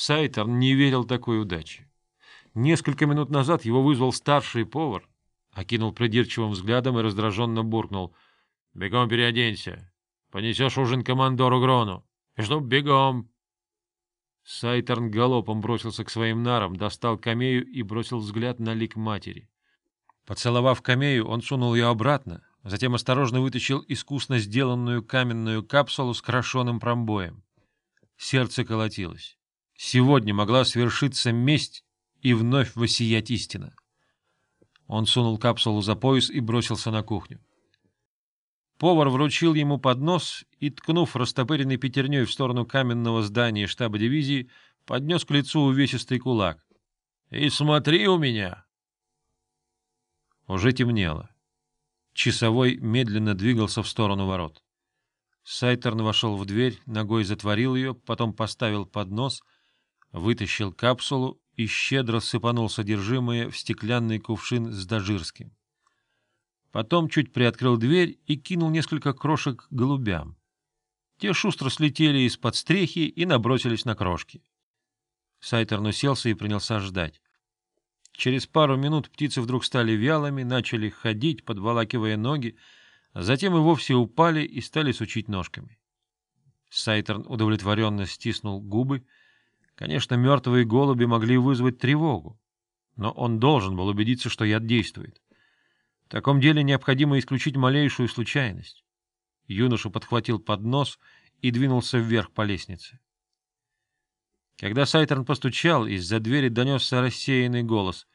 Сайтерн не верил такой удаче. Несколько минут назад его вызвал старший повар, окинул придирчивым взглядом и раздраженно буркнул. — Бегом переоденься. Понесешь ужин командору Грону. И чтоб бегом. Сайтерн галопом бросился к своим нарам, достал камею и бросил взгляд на лик матери. Поцеловав камею, он сунул ее обратно, затем осторожно вытащил искусно сделанную каменную капсулу с крашеным промбоем. Сердце колотилось. Сегодня могла свершиться месть и вновь воссиять истина. Он сунул капсулу за пояс и бросился на кухню. Повар вручил ему поднос и, ткнув растопыренной пятерней в сторону каменного здания штаба дивизии, поднес к лицу увесистый кулак. — И смотри у меня! Уже темнело. Часовой медленно двигался в сторону ворот. Сайтерн вошел в дверь, ногой затворил ее, потом поставил поднос, вытащил капсулу и щедро сыпанул содержимое в стеклянный кувшин с дожирским. Потом чуть приоткрыл дверь и кинул несколько крошек голубям. Те шустро слетели из-под стрехи и набросились на крошки. Сайтерн уселся и принялся ждать. Через пару минут птицы вдруг стали вялыми, начали ходить, подволакивая ноги, а затем и вовсе упали и стали сучить ножками. Сайтерн удовлетворенно стиснул губы. Конечно, мертвые голуби могли вызвать тревогу, но он должен был убедиться, что яд действует. В таком деле необходимо исключить малейшую случайность. Юноша подхватил поднос и двинулся вверх по лестнице. Когда Сайтерн постучал, из-за двери донесся рассеянный голос.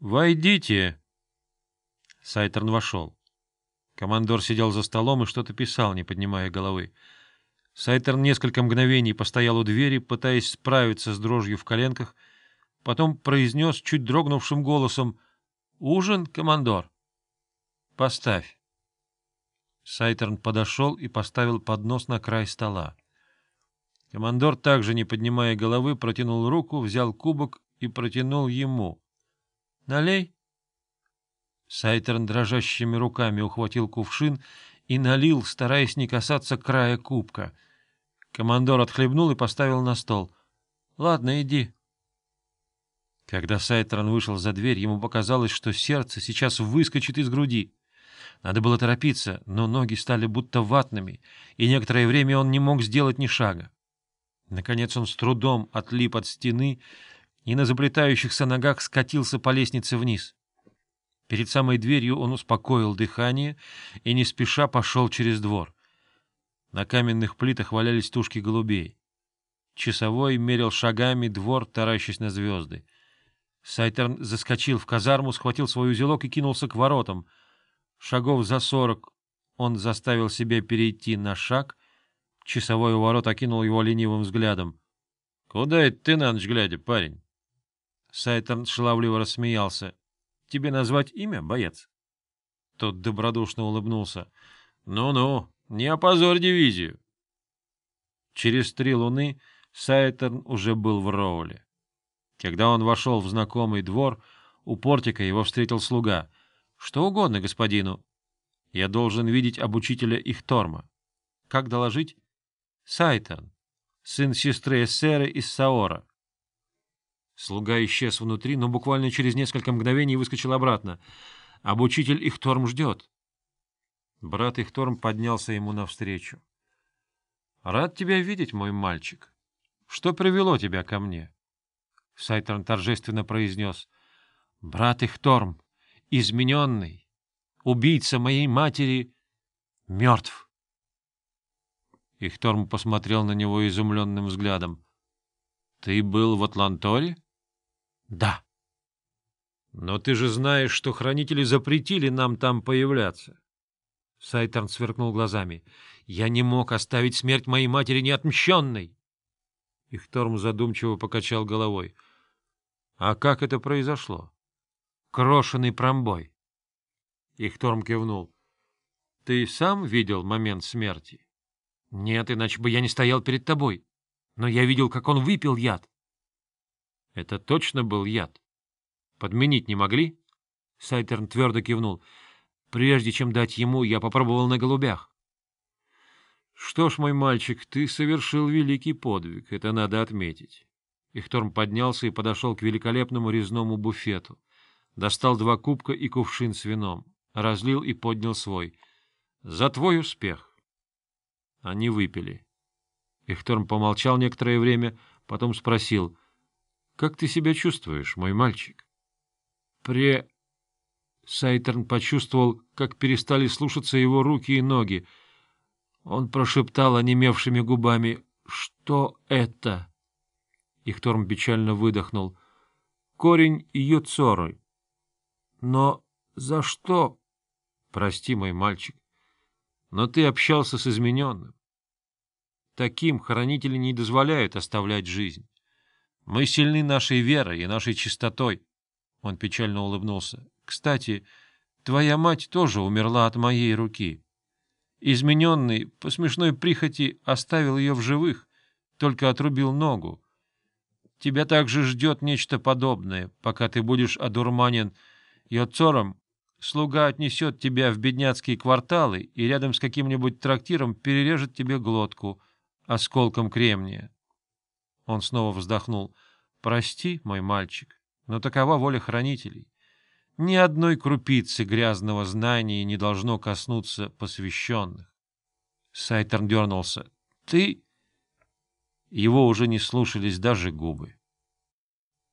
«Войдите!» Сайтерн вошел. Командор сидел за столом и что-то писал, не поднимая головы. Сайтерн несколько мгновений постоял у двери, пытаясь справиться с дрожью в коленках, потом произнес чуть дрогнувшим голосом «Ужин, командор?» «Поставь». Сайтерн подошел и поставил поднос на край стола. Командор, также не поднимая головы, протянул руку, взял кубок и протянул ему. Налей. Сайтерн дрожащими руками ухватил кувшин и налил, стараясь не касаться края кубка. Командор отхлебнул и поставил на стол. — Ладно, иди. Когда Сайтерн вышел за дверь, ему показалось, что сердце сейчас выскочит из груди. Надо было торопиться, но ноги стали будто ватными, и некоторое время он не мог сделать ни шага. Наконец он с трудом отлип от стены и на заплетающихся ногах скатился по лестнице вниз. Перед самой дверью он успокоил дыхание и не спеша пошел через двор. На каменных плитах валялись тушки голубей. Часовой мерил шагами двор, таращась на звезды. Сайтерн заскочил в казарму, схватил свой узелок и кинулся к воротам. Шагов за сорок он заставил себя перейти на шаг. Часовой у ворот окинул его ленивым взглядом. — Куда это ты на ночь глядя, парень? Сайтерн шаловливо рассмеялся. — Тебе назвать имя, боец? Тот добродушно улыбнулся. «Ну — Ну-ну, не опозорь дивизию. Через три луны Сайтерн уже был в Роуле. Когда он вошел в знакомый двор, у портика его встретил слуга. — Что угодно, господину. Я должен видеть обучителя Ихторма. Как доложить? — Сайтерн, сын сестры Эссеры из Саора. Слуга исчез внутри, но буквально через несколько мгновений выскочил обратно. Обучитель Ихторм ждет. Брат Ихторм поднялся ему навстречу. — Рад тебя видеть, мой мальчик. Что привело тебя ко мне? Сайтерн торжественно произнес. — Брат Ихторм, измененный, убийца моей матери, мертв. Ихторм посмотрел на него изумленным взглядом. — Ты был в Атланторе? — да. Но ты же знаешь, что хранители запретили нам там появляться. Сайтерн сверкнул глазами. Я не мог оставить смерть моей матери неотмщенной. Ихторм задумчиво покачал головой. А как это произошло? Крошенный промбой. Ихторм кивнул. Ты сам видел момент смерти? Нет, иначе бы я не стоял перед тобой. Но я видел, как он выпил яд. Это точно был яд? Подменить не могли? Сайтерн твердо кивнул. Прежде чем дать ему, я попробовал на голубях. Что ж, мой мальчик, ты совершил великий подвиг, это надо отметить. Ихторм поднялся и подошел к великолепному резному буфету. Достал два кубка и кувшин с вином. Разлил и поднял свой. — За твой успех! Они выпили. Ихторм помолчал некоторое время, потом спросил. — Как ты себя чувствуешь, мой мальчик? — Пре... Сайтерн почувствовал, как перестали слушаться его руки и ноги. Он прошептал онемевшими губами. — Что это? — Ихторм печально выдохнул. — Корень Юцоры. — Но за что? — Прости, мой мальчик, но ты общался с измененным. Таким хранители не дозволяют оставлять жизнь. Мы сильны нашей верой и нашей чистотой. Он печально улыбнулся. Кстати, твоя мать тоже умерла от моей руки. Измененный, по смешной прихоти, оставил ее в живых, только отрубил ногу. Тебя также ждет нечто подобное, пока ты будешь одурманен Йоцором. Слуга отнесет тебя в бедняцкие кварталы и рядом с каким-нибудь трактиром перережет тебе глотку осколком кремния. Он снова вздохнул. «Прости, мой мальчик, но такова воля хранителей. Ни одной крупицы грязного знания не должно коснуться посвященных». Сайтерн дернулся. «Ты...» Его уже не слушались даже губы.